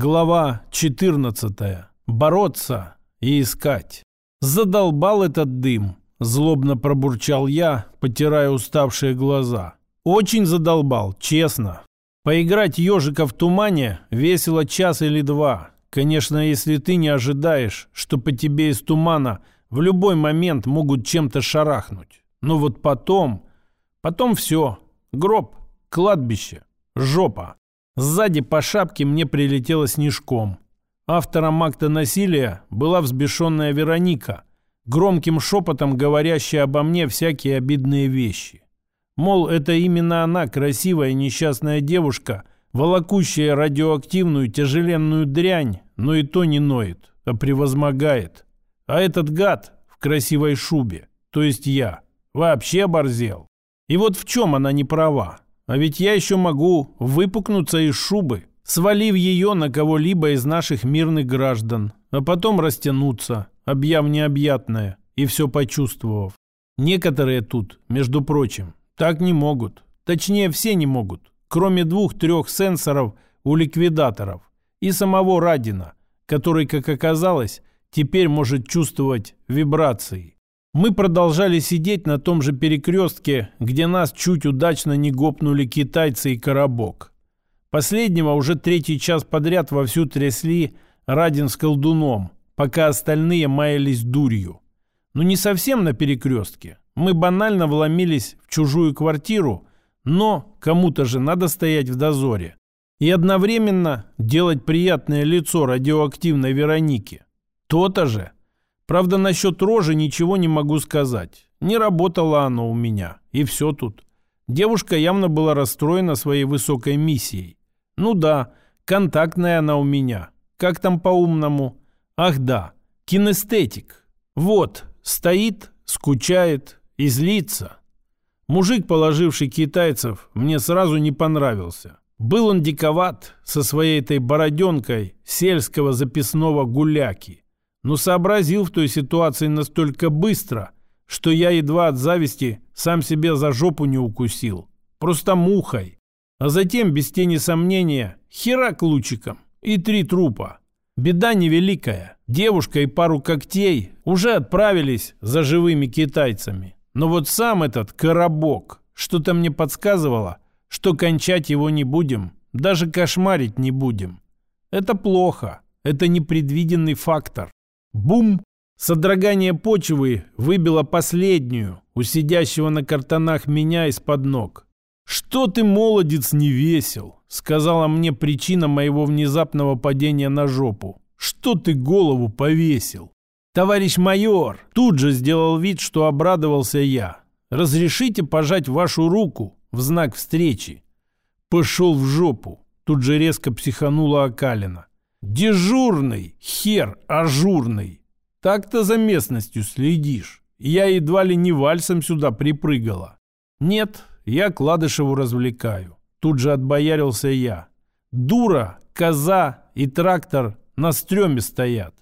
Глава 14. Бороться и искать. Задолбал этот дым. Злобно пробурчал я, потирая уставшие глаза. Очень задолбал, честно. Поиграть ежика в тумане весело час или два. Конечно, если ты не ожидаешь, что по тебе из тумана в любой момент могут чем-то шарахнуть. Но вот потом... Потом все. Гроб, кладбище, жопа. Сзади по шапке мне прилетело снежком. Автором акта насилия была взбешенная Вероника, громким шепотом говорящая обо мне всякие обидные вещи. Мол, это именно она, красивая несчастная девушка, волокущая радиоактивную тяжеленную дрянь, но и то не ноет, а превозмогает. А этот гад в красивой шубе, то есть я, вообще оборзел. И вот в чем она не права. А ведь я еще могу выпукнуться из шубы, свалив ее на кого-либо из наших мирных граждан, а потом растянуться, объяв необъятное и все почувствовав. Некоторые тут, между прочим, так не могут. Точнее, все не могут, кроме двух-трех сенсоров у ликвидаторов и самого Радина, который, как оказалось, теперь может чувствовать вибрации. Мы продолжали сидеть на том же перекрестке, где нас чуть удачно не гопнули китайцы и коробок. Последнего уже третий час подряд вовсю трясли Радин с колдуном, пока остальные маялись дурью. Ну не совсем на перекрестке. Мы банально вломились в чужую квартиру, но кому-то же надо стоять в дозоре. И одновременно делать приятное лицо радиоактивной Веронике. То-то же – Правда, насчет рожи ничего не могу сказать. Не работало оно у меня. И все тут. Девушка явно была расстроена своей высокой миссией. Ну да, контактная она у меня. Как там по-умному? Ах да, кинестетик. Вот, стоит, скучает и злится. Мужик, положивший китайцев, мне сразу не понравился. Был он диковат со своей этой бороденкой сельского записного гуляки но сообразил в той ситуации настолько быстро, что я едва от зависти сам себе за жопу не укусил. Просто мухой. А затем, без тени сомнения, херак лучиком и три трупа. Беда невеликая. Девушка и пару когтей уже отправились за живыми китайцами. Но вот сам этот коробок что-то мне подсказывало, что кончать его не будем, даже кошмарить не будем. Это плохо. Это непредвиденный фактор. Бум! Содрогание почвы выбило последнюю, у сидящего на картонах меня из-под ног. «Что ты, молодец, не весел?» — сказала мне причина моего внезапного падения на жопу. «Что ты голову повесил?» «Товарищ майор!» Тут же сделал вид, что обрадовался я. «Разрешите пожать вашу руку в знак встречи?» «Пошел в жопу!» Тут же резко психанула Акалина. Дежурный, хер ажурный. Так-то за местностью следишь. Я едва ли не вальсом сюда припрыгала. Нет, я Кладышеву развлекаю. Тут же отбоярился я. Дура, коза и трактор на стреме стоят.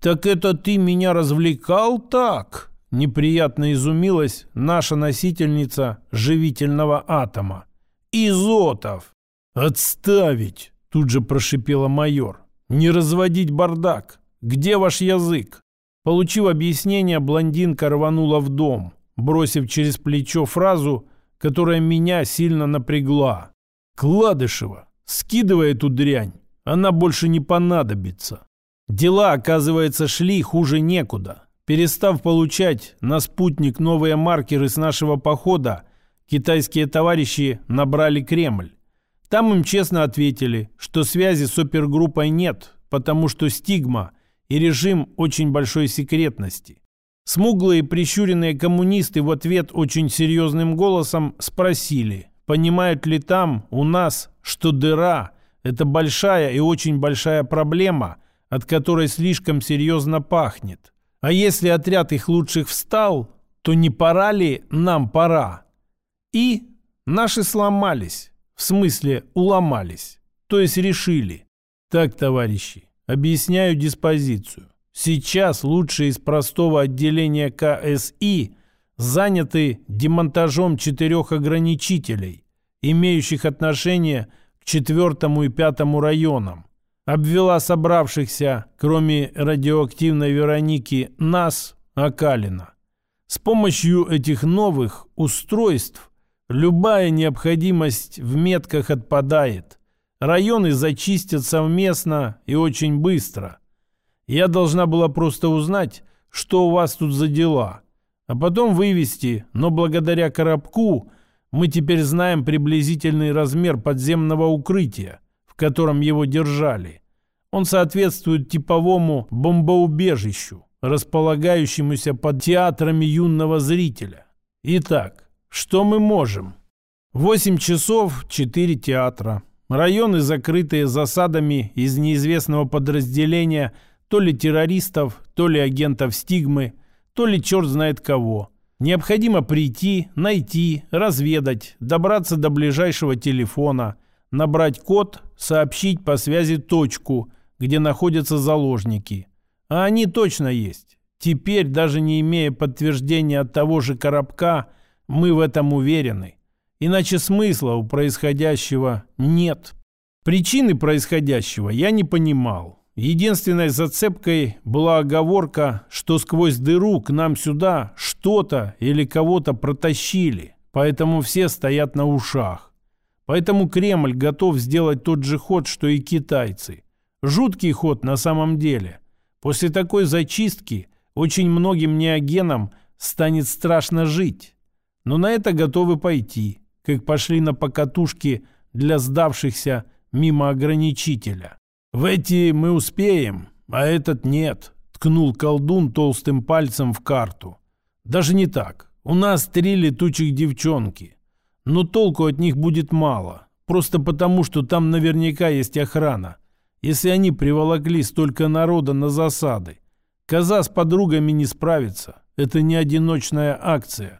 «Так это ты меня развлекал так?» Неприятно изумилась наша носительница живительного атома. «Изотов!» «Отставить!» Тут же прошипела майор. «Не разводить бардак! Где ваш язык?» Получив объяснение, блондинка рванула в дом, бросив через плечо фразу, которая меня сильно напрягла. «Кладышева, скидывай эту дрянь, она больше не понадобится». Дела, оказывается, шли хуже некуда. Перестав получать на спутник новые маркеры с нашего похода, китайские товарищи набрали Кремль. Там им честно ответили, что связи с опергруппой нет, потому что стигма и режим очень большой секретности. Смуглые прищуренные коммунисты в ответ очень серьезным голосом спросили, понимают ли там у нас, что дыра – это большая и очень большая проблема, от которой слишком серьезно пахнет. А если отряд их лучших встал, то не пора ли нам пора? И наши сломались. В смысле, уломались. То есть решили. Так, товарищи, объясняю диспозицию. Сейчас лучшие из простого отделения КСИ заняты демонтажом четырех ограничителей, имеющих отношение к четвертому и пятому районам. Обвела собравшихся, кроме радиоактивной Вероники, нас, Акалина. С помощью этих новых устройств любая необходимость в метках отпадает. Районы зачистят совместно и очень быстро. Я должна была просто узнать, что у вас тут за дела, а потом вывести, но благодаря коробку мы теперь знаем приблизительный размер подземного укрытия, в котором его держали. Он соответствует типовому бомбоубежищу, располагающемуся под театрами юного зрителя. Итак, что мы можем? 8 часов, 4 театра. Районы, закрытые засадами из неизвестного подразделения то ли террористов, то ли агентов стигмы, то ли черт знает кого. Необходимо прийти, найти, разведать, добраться до ближайшего телефона, набрать код, сообщить по связи точку, где находятся заложники. А они точно есть. Теперь, даже не имея подтверждения от того же коробка, мы в этом уверены. Иначе смысла у происходящего нет. Причины происходящего я не понимал. Единственной зацепкой была оговорка, что сквозь дыру к нам сюда что-то или кого-то протащили, поэтому все стоят на ушах. Поэтому Кремль готов сделать тот же ход, что и китайцы. Жуткий ход на самом деле. После такой зачистки очень многим неогенам станет страшно жить. Но на это готовы пойти как пошли на покатушки для сдавшихся мимо ограничителя. «В эти мы успеем, а этот нет», — ткнул колдун толстым пальцем в карту. «Даже не так. У нас три летучих девчонки. Но толку от них будет мало, просто потому, что там наверняка есть охрана. Если они приволокли столько народа на засады, коза с подругами не справится. Это не одиночная акция.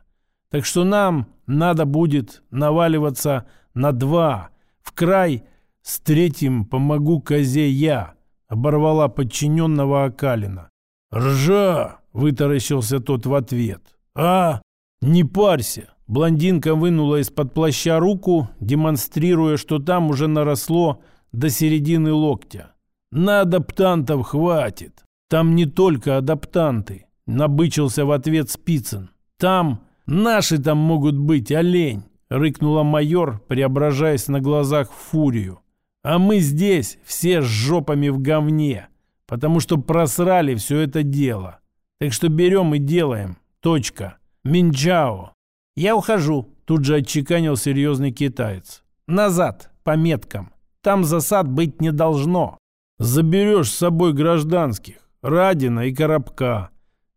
Так что нам надо будет наваливаться на два. В край с третьим помогу козе я, оборвала подчиненного Акалина. «Ржа!» — вытаращился тот в ответ. «А? Не парься!» Блондинка вынула из-под плаща руку, демонстрируя, что там уже наросло до середины локтя. «На адаптантов хватит. Там не только адаптанты», — набычился в ответ Спицын. «Там «Наши там могут быть, олень!» — рыкнула майор, преображаясь на глазах в фурию. «А мы здесь, все с жопами в говне, потому что просрали все это дело. Так что берем и делаем. Точка. Минчао!» «Я ухожу», — тут же отчеканил серьезный китаец. «Назад, по меткам. Там засад быть не должно. Заберешь с собой гражданских, Радина и Коробка».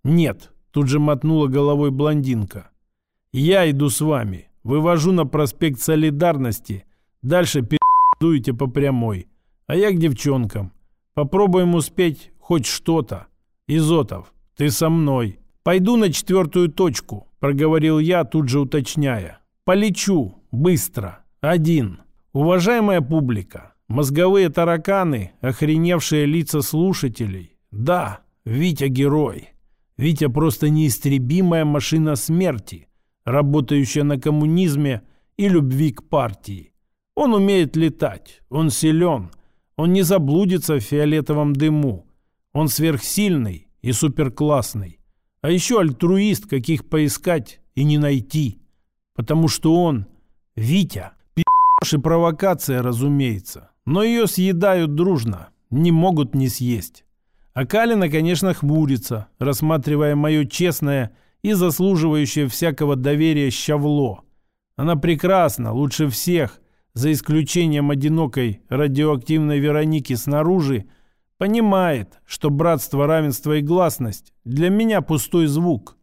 «Нет», — тут же мотнула головой блондинка. Я иду с вами. Вывожу на проспект Солидарности. Дальше передуете по прямой. А я к девчонкам. Попробуем успеть хоть что-то. Изотов, ты со мной. Пойду на четвертую точку, проговорил я, тут же уточняя. Полечу. Быстро. Один. Уважаемая публика, мозговые тараканы, охреневшие лица слушателей. Да, Витя герой. Витя просто неистребимая машина смерти работающая на коммунизме и любви к партии. Он умеет летать, он силен, он не заблудится в фиолетовом дыму. Он сверхсильный и суперклассный. А еще альтруист, каких поискать и не найти. Потому что он Витя. Пи***ш и провокация, разумеется. Но ее съедают дружно. Не могут не съесть. А Калина, конечно, хмурится, рассматривая мое честное и заслуживающее всякого доверия щавло. Она прекрасна, лучше всех, за исключением одинокой радиоактивной Вероники снаружи, понимает, что братство, равенство и гласность для меня пустой звук,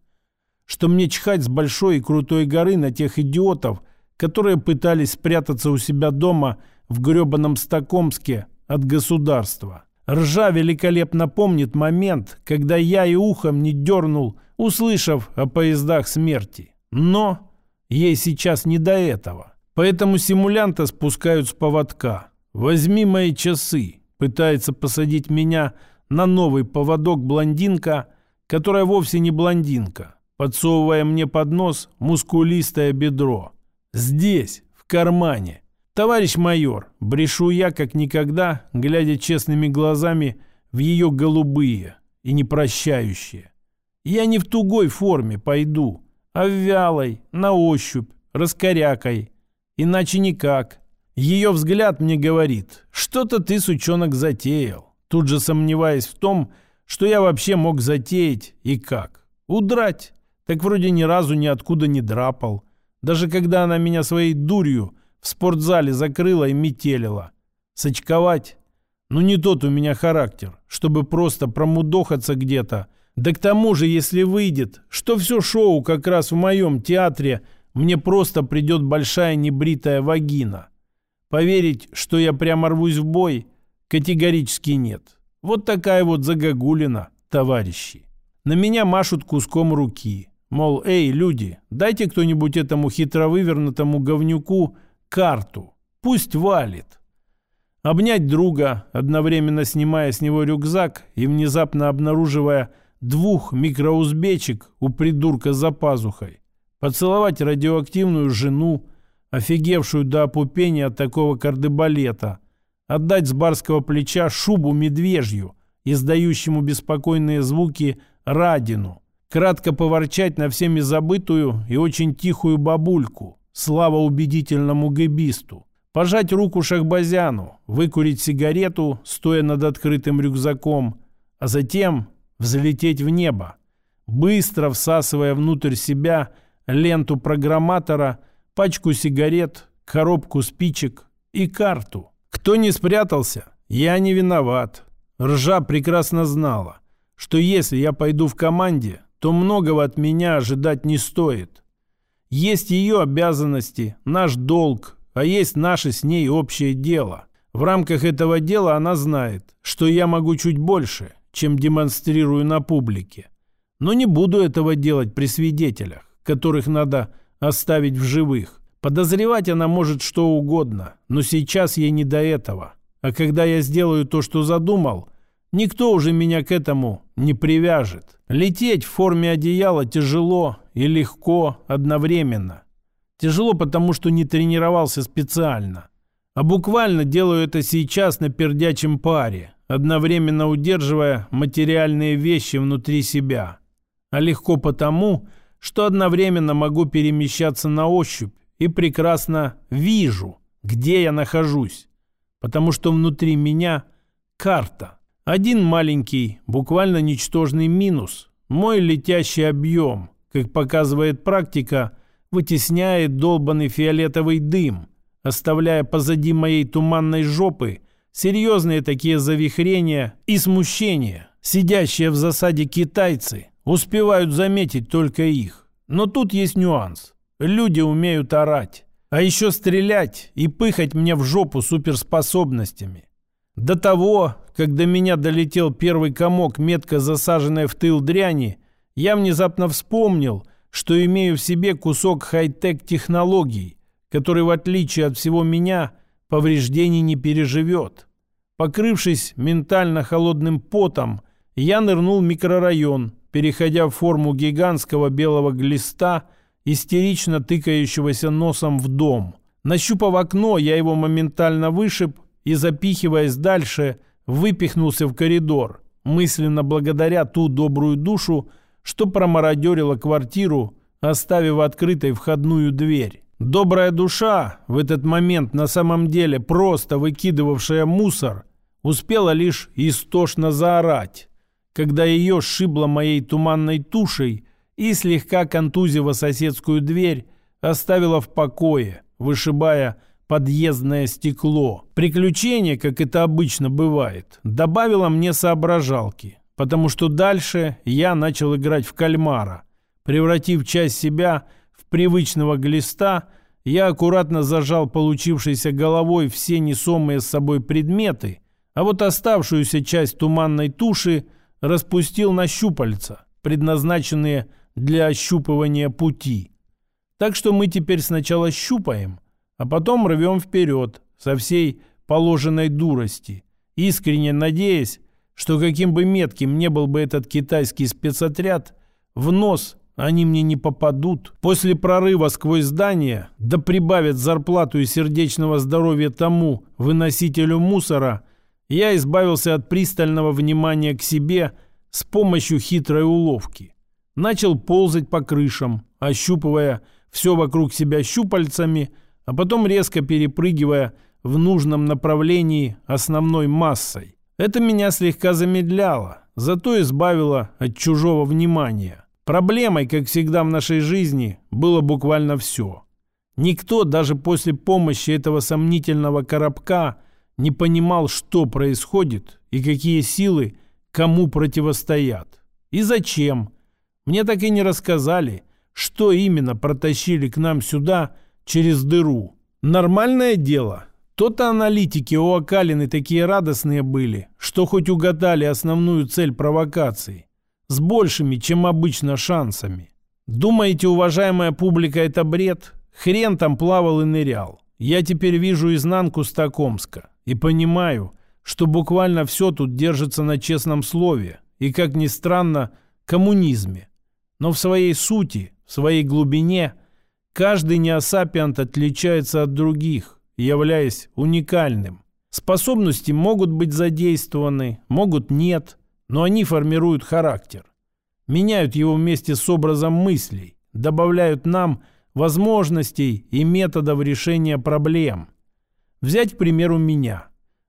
что мне чхать с большой и крутой горы на тех идиотов, которые пытались спрятаться у себя дома в гребаном Стокомске от государства. Ржа великолепно помнит момент, когда я и ухом не дернул услышав о поездах смерти. Но ей сейчас не до этого. Поэтому симулянта спускают с поводка. «Возьми мои часы», пытается посадить меня на новый поводок блондинка, которая вовсе не блондинка, подсовывая мне под нос мускулистое бедро. Здесь, в кармане. «Товарищ майор», брешу я как никогда, глядя честными глазами в ее голубые и непрощающие. «Я не в тугой форме пойду, а в вялой, на ощупь, раскорякой. Иначе никак». Ее взгляд мне говорит, что-то ты, сучонок, затеял. Тут же сомневаясь в том, что я вообще мог затеять и как. Удрать. Так вроде ни разу ниоткуда не драпал. Даже когда она меня своей дурью в спортзале закрыла и метелила. Сочковать? Ну не тот у меня характер, чтобы просто промудохаться где-то. Да к тому же, если выйдет, что все шоу как раз в моем театре, мне просто придет большая небритая вагина. Поверить, что я прямо рвусь в бой, категорически нет. Вот такая вот загогулина, товарищи. На меня машут куском руки. Мол, эй, люди, дайте кто-нибудь этому хитро вывернутому говнюку карту. Пусть валит. Обнять друга, одновременно снимая с него рюкзак и внезапно обнаруживая двух микроузбечек у придурка за пазухой. Поцеловать радиоактивную жену, офигевшую до опупения от такого кардебалета. Отдать с барского плеча шубу медвежью, издающему беспокойные звуки радину кратко поворчать на всеми забытую и очень тихую бабульку, слава убедительному гэбисту, пожать руку Шахбазяну, выкурить сигарету, стоя над открытым рюкзаком, а затем взлететь в небо, быстро всасывая внутрь себя ленту программатора, пачку сигарет, коробку спичек и карту. Кто не спрятался, я не виноват. Ржа прекрасно знала, что если я пойду в команде, то многого от меня ожидать не стоит. Есть ее обязанности, наш долг, а есть наше с ней общее дело. В рамках этого дела она знает, что я могу чуть больше, чем демонстрирую на публике. Но не буду этого делать при свидетелях, которых надо оставить в живых. Подозревать она может что угодно, но сейчас ей не до этого. А когда я сделаю то, что задумал, никто уже меня к этому не привяжет. Лететь в форме одеяла тяжело и легко одновременно. Тяжело, потому что не тренировался специально. А буквально делаю это сейчас на пердячем паре, одновременно удерживая материальные вещи внутри себя. А легко потому, что одновременно могу перемещаться на ощупь и прекрасно вижу, где я нахожусь, потому что внутри меня карта – один маленький, буквально ничтожный минус. Мой летящий объем, как показывает практика, вытесняет долбанный фиолетовый дым, оставляя позади моей туманной жопы серьезные такие завихрения и смущения. Сидящие в засаде китайцы успевают заметить только их. Но тут есть нюанс. Люди умеют орать. А еще стрелять и пыхать мне в жопу суперспособностями. До того, как до меня долетел первый комок, метко засаженной в тыл дряни, я внезапно вспомнил, что имею в себе кусок хай-тек технологий, который, в отличие от всего меня, повреждений не переживет. Покрывшись ментально холодным потом, я нырнул в микрорайон, переходя в форму гигантского белого глиста, истерично тыкающегося носом в дом. Нащупав окно, я его моментально вышиб и, запихиваясь дальше, выпихнулся в коридор, мысленно благодаря ту добрую душу, что промародерила квартиру, оставив открытой входную дверь. Добрая душа, в этот момент на самом деле просто выкидывавшая мусор, успела лишь истошно заорать, когда ее сшибло моей туманной тушей и, слегка контузив соседскую дверь, оставила в покое, вышибая подъездное стекло. Приключение, как это обычно бывает, добавило мне соображалки, потому что дальше я начал играть в кальмара. Превратив часть себя в привычного глиста, я аккуратно зажал получившейся головой все несомые с собой предметы, а вот оставшуюся часть туманной туши распустил на щупальца, предназначенные для ощупывания пути. Так что мы теперь сначала щупаем – а потом рвем вперед со всей положенной дурости, искренне надеясь, что каким бы метким не был бы этот китайский спецотряд, в нос они мне не попадут. После прорыва сквозь здание, да прибавят зарплату и сердечного здоровья тому выносителю мусора, я избавился от пристального внимания к себе с помощью хитрой уловки. Начал ползать по крышам, ощупывая все вокруг себя щупальцами, а потом резко перепрыгивая в нужном направлении основной массой. Это меня слегка замедляло, зато избавило от чужого внимания. Проблемой, как всегда в нашей жизни, было буквально все. Никто даже после помощи этого сомнительного коробка не понимал, что происходит и какие силы кому противостоят. И зачем. Мне так и не рассказали, что именно протащили к нам сюда через дыру. Нормальное дело. То-то аналитики у Акалины такие радостные были, что хоть угадали основную цель провокации. С большими, чем обычно, шансами. Думаете, уважаемая публика, это бред? Хрен там плавал и нырял. Я теперь вижу изнанку Стокомска и понимаю, что буквально все тут держится на честном слове и, как ни странно, коммунизме. Но в своей сути, в своей глубине, каждый неосапиант отличается от других, являясь уникальным. Способности могут быть задействованы, могут нет, но они формируют характер. Меняют его вместе с образом мыслей, добавляют нам возможностей и методов решения проблем. Взять, к примеру, меня.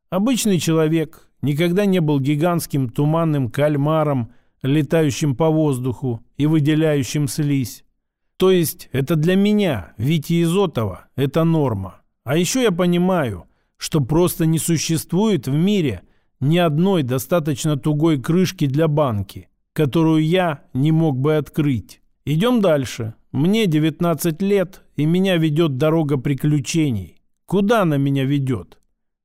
Обычный человек, никогда не был гигантским туманным кальмаром, летающим по воздуху и выделяющим слизь. То есть это для меня, Вити Изотова, это норма. А еще я понимаю, что просто не существует в мире ни одной достаточно тугой крышки для банки, которую я не мог бы открыть. Идем дальше. Мне 19 лет, и меня ведет дорога приключений. Куда она меня ведет?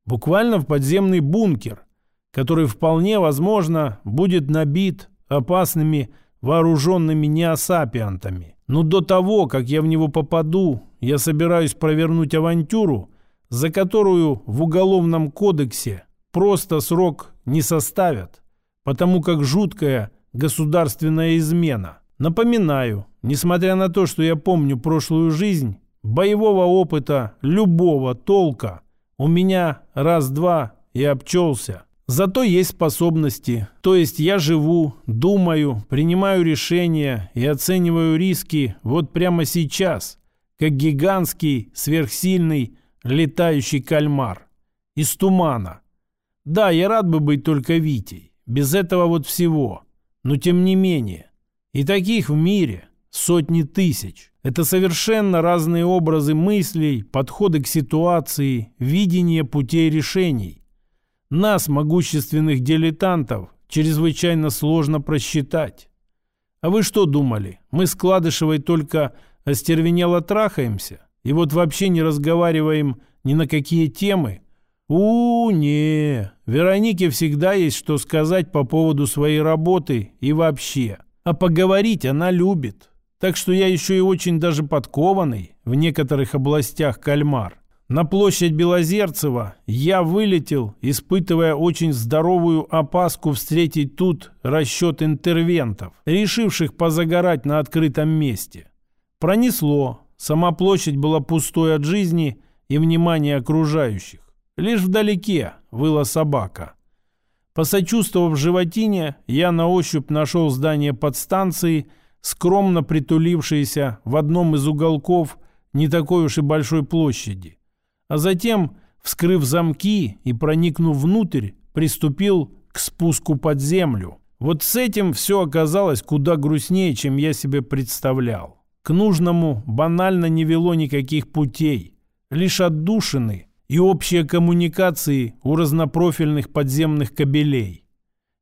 Буквально в подземный бункер, который вполне возможно будет набит опасными вооруженными неосапиантами. Но до того, как я в него попаду, я собираюсь провернуть авантюру, за которую в Уголовном кодексе просто срок не составят, потому как жуткая государственная измена. Напоминаю, несмотря на то, что я помню прошлую жизнь, боевого опыта любого толка у меня раз-два и обчелся. Зато есть способности, то есть я живу, думаю, принимаю решения и оцениваю риски вот прямо сейчас, как гигантский, сверхсильный, летающий кальмар. Из тумана. Да, я рад бы быть только Витей, без этого вот всего. Но тем не менее. И таких в мире сотни тысяч. Это совершенно разные образы мыслей, подходы к ситуации, видение путей решений. Нас, могущественных дилетантов, чрезвычайно сложно просчитать. А вы что думали? Мы с Кладышевой только остервенело трахаемся? И вот вообще не разговариваем ни на какие темы? у, не Веронике всегда есть что сказать по поводу своей работы и вообще. А поговорить она любит. Так что я еще и очень даже подкованный в некоторых областях кальмар. На площадь Белозерцева я вылетел, испытывая очень здоровую опаску встретить тут расчет интервентов, решивших позагорать на открытом месте. Пронесло. Сама площадь была пустой от жизни и внимания окружающих. Лишь вдалеке выла собака. Посочувствовав животине, я на ощупь нашел здание подстанции, скромно притулившееся в одном из уголков не такой уж и большой площади а затем, вскрыв замки и проникнув внутрь, приступил к спуску под землю. Вот с этим все оказалось куда грустнее, чем я себе представлял. К нужному банально не вело никаких путей, лишь отдушины и общие коммуникации у разнопрофильных подземных кабелей.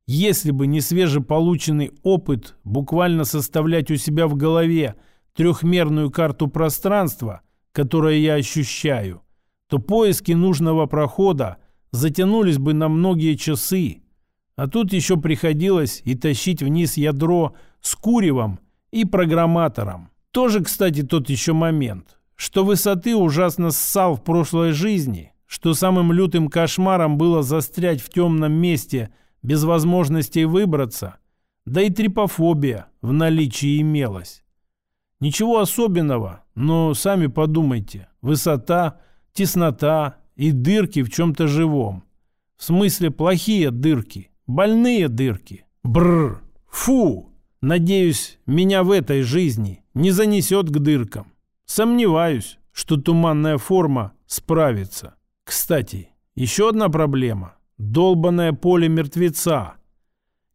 Если бы не свежеполученный опыт буквально составлять у себя в голове трехмерную карту пространства, которое я ощущаю, то поиски нужного прохода затянулись бы на многие часы. А тут еще приходилось и тащить вниз ядро с куревом и программатором. Тоже, кстати, тот еще момент, что высоты ужасно ссал в прошлой жизни, что самым лютым кошмаром было застрять в темном месте без возможности выбраться, да и трипофобия в наличии имелась. Ничего особенного, но сами подумайте. Высота, теснота и дырки в чем-то живом. В смысле плохие дырки, больные дырки. Бррр, фу! Надеюсь, меня в этой жизни не занесет к дыркам. Сомневаюсь, что туманная форма справится. Кстати, еще одна проблема. Долбанное поле мертвеца.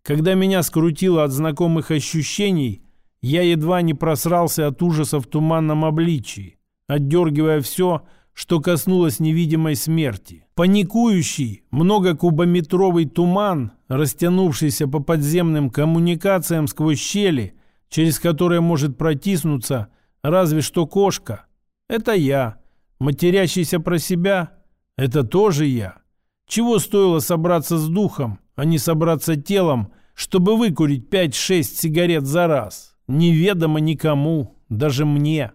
Когда меня скрутило от знакомых ощущений, я едва не просрался от ужаса в туманном обличии, отдергивая все, что коснулось невидимой смерти. Паникующий, многокубометровый туман, растянувшийся по подземным коммуникациям сквозь щели, через которые может протиснуться разве что кошка. Это я. Матерящийся про себя – это тоже я. Чего стоило собраться с духом, а не собраться телом, чтобы выкурить 5-6 сигарет за раз? Неведомо никому, даже мне.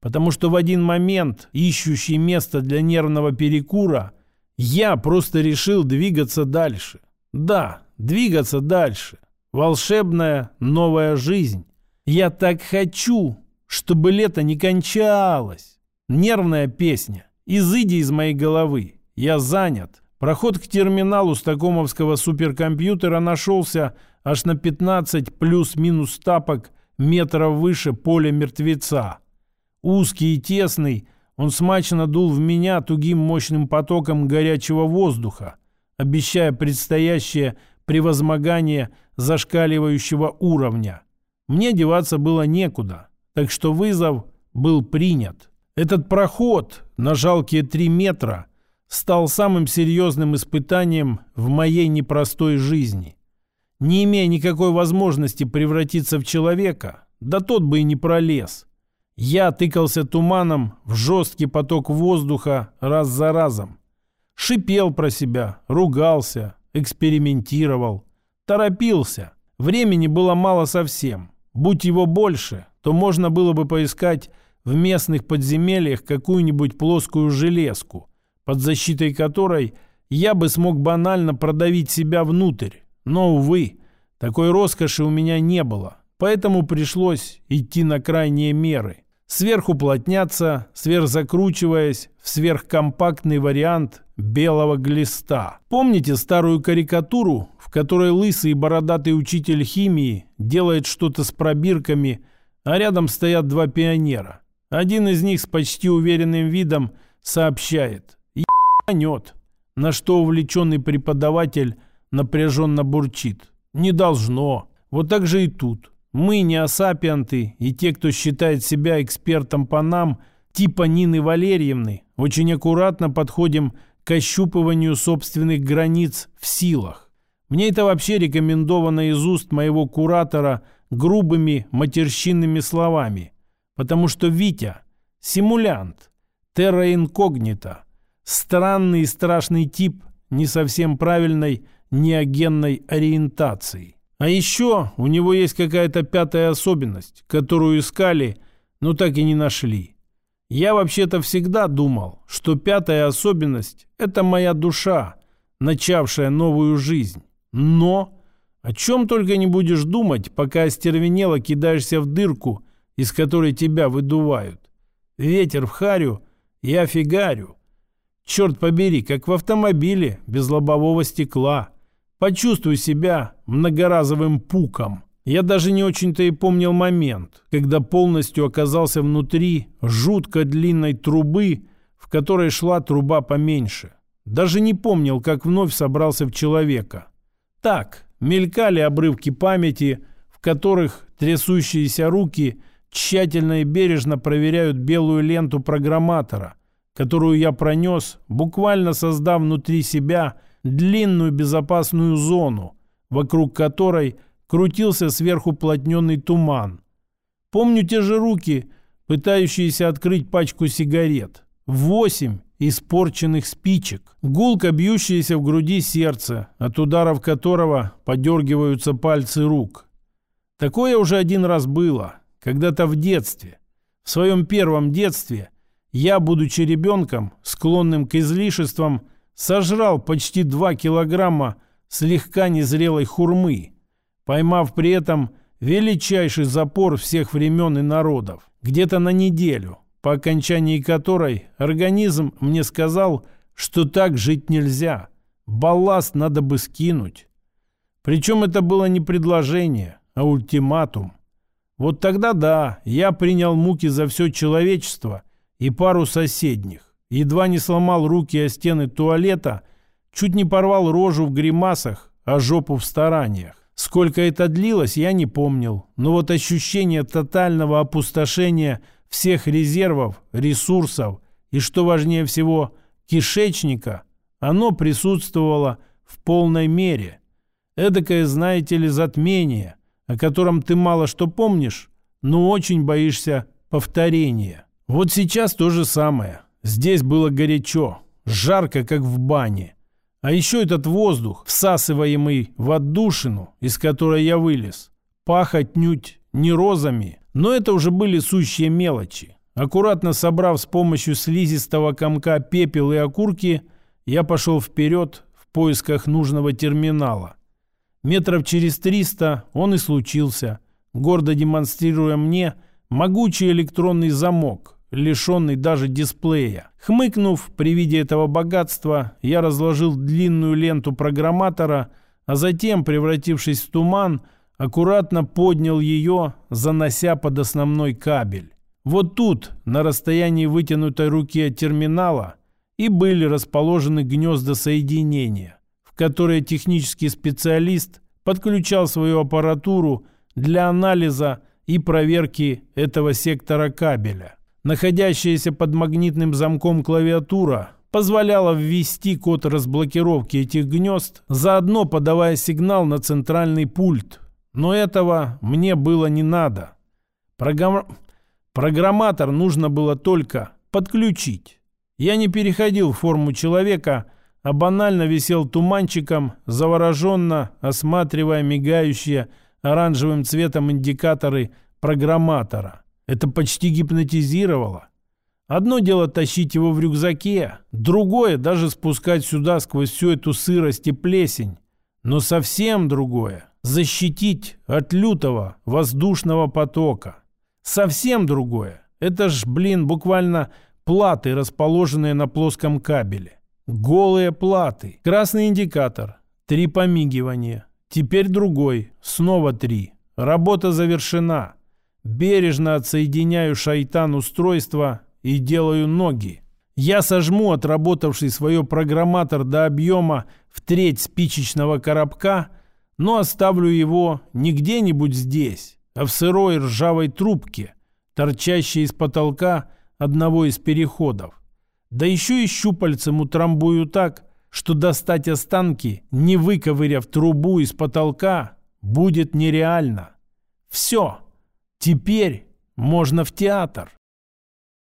Потому что в один момент, ищущий место для нервного перекура, я просто решил двигаться дальше. Да, двигаться дальше. Волшебная новая жизнь. Я так хочу, чтобы лето не кончалось. Нервная песня. Изыди из моей головы. Я занят. Проход к терминалу стокомовского суперкомпьютера нашелся аж на 15 плюс-минус тапок метров выше поля мертвеца. Узкий и тесный, он смачно дул в меня тугим мощным потоком горячего воздуха, обещая предстоящее превозмогание зашкаливающего уровня. Мне деваться было некуда, так что вызов был принят. Этот проход на жалкие три метра – стал самым серьезным испытанием в моей непростой жизни. Не имея никакой возможности превратиться в человека, да тот бы и не пролез. Я тыкался туманом в жесткий поток воздуха раз за разом. Шипел про себя, ругался, экспериментировал, торопился. Времени было мало совсем. Будь его больше, то можно было бы поискать в местных подземельях какую-нибудь плоскую железку – под защитой которой я бы смог банально продавить себя внутрь. Но, увы, такой роскоши у меня не было, поэтому пришлось идти на крайние меры. Сверхуплотняться, сверхзакручиваясь в сверхкомпактный вариант белого глиста. Помните старую карикатуру, в которой лысый и бородатый учитель химии делает что-то с пробирками, а рядом стоят два пионера? Один из них с почти уверенным видом сообщает ебанет. На что увлеченный преподаватель напряженно бурчит. Не должно. Вот так же и тут. Мы не асапианты, и те, кто считает себя экспертом по нам, типа Нины Валерьевны, очень аккуратно подходим к ощупыванию собственных границ в силах. Мне это вообще рекомендовано из уст моего куратора грубыми матерщинными словами, потому что Витя – симулянт, терра инкогнита – Странный и страшный тип не совсем правильной неогенной ориентации. А еще у него есть какая-то пятая особенность, которую искали, но так и не нашли. Я вообще-то всегда думал, что пятая особенность – это моя душа, начавшая новую жизнь. Но о чем только не будешь думать, пока остервенело кидаешься в дырку, из которой тебя выдувают. Ветер в харю, я фигарю. Черт побери, как в автомобиле, без лобового стекла. Почувствуй себя многоразовым пуком. Я даже не очень-то и помнил момент, когда полностью оказался внутри жутко длинной трубы, в которой шла труба поменьше. Даже не помнил, как вновь собрался в человека. Так, мелькали обрывки памяти, в которых трясущиеся руки тщательно и бережно проверяют белую ленту программатора – которую я пронес, буквально создав внутри себя длинную безопасную зону, вокруг которой крутился сверхуплотненный туман. Помню те же руки, пытающиеся открыть пачку сигарет. Восемь испорченных спичек, гулко бьющееся в груди сердце, от ударов которого подергиваются пальцы рук. Такое уже один раз было, когда-то в детстве. В своем первом детстве – я, будучи ребенком, склонным к излишествам, сожрал почти 2 килограмма слегка незрелой хурмы, поймав при этом величайший запор всех времен и народов. Где-то на неделю, по окончании которой организм мне сказал, что так жить нельзя. Балласт надо бы скинуть. Причем это было не предложение, а ультиматум. Вот тогда да, я принял муки за все человечество и пару соседних. Едва не сломал руки о стены туалета, чуть не порвал рожу в гримасах, а жопу в стараниях. Сколько это длилось, я не помнил. Но вот ощущение тотального опустошения всех резервов, ресурсов и, что важнее всего, кишечника, оно присутствовало в полной мере. Эдакое, знаете ли, затмение, о котором ты мало что помнишь, но очень боишься повторения. Вот сейчас то же самое. Здесь было горячо, жарко, как в бане. А еще этот воздух, всасываемый в отдушину, из которой я вылез, пах отнюдь не розами, но это уже были сущие мелочи. Аккуратно собрав с помощью слизистого комка пепел и окурки, я пошел вперед в поисках нужного терминала. Метров через триста он и случился, гордо демонстрируя мне могучий электронный замок, лишенный даже дисплея. Хмыкнув при виде этого богатства, я разложил длинную ленту программатора, а затем, превратившись в туман, аккуратно поднял ее, занося под основной кабель. Вот тут, на расстоянии вытянутой руки от терминала, и были расположены гнезда соединения, в которые технический специалист подключал свою аппаратуру для анализа и проверки этого сектора кабеля. Находящаяся под магнитным замком клавиатура позволяла ввести код разблокировки этих гнезд, заодно подавая сигнал на центральный пульт. Но этого мне было не надо. Программ... Программатор нужно было только подключить. Я не переходил в форму человека, а банально висел туманчиком, завороженно осматривая мигающие оранжевым цветом индикаторы программатора – это почти гипнотизировало. Одно дело тащить его в рюкзаке, другое даже спускать сюда сквозь всю эту сырость и плесень. Но совсем другое – защитить от лютого воздушного потока. Совсем другое – это ж, блин, буквально платы, расположенные на плоском кабеле. Голые платы. Красный индикатор. Три помигивания. Теперь другой. Снова три. Работа завершена. Бережно отсоединяю шайтан устройства и делаю ноги. Я сожму отработавший свое программатор до объема в треть спичечного коробка, но оставлю его не где-нибудь здесь, а в сырой ржавой трубке, торчащей из потолка одного из переходов. Да еще и щупальцем утрамбую так, что достать останки, не выковыряв трубу из потолка, будет нереально. Все. Теперь можно в театр.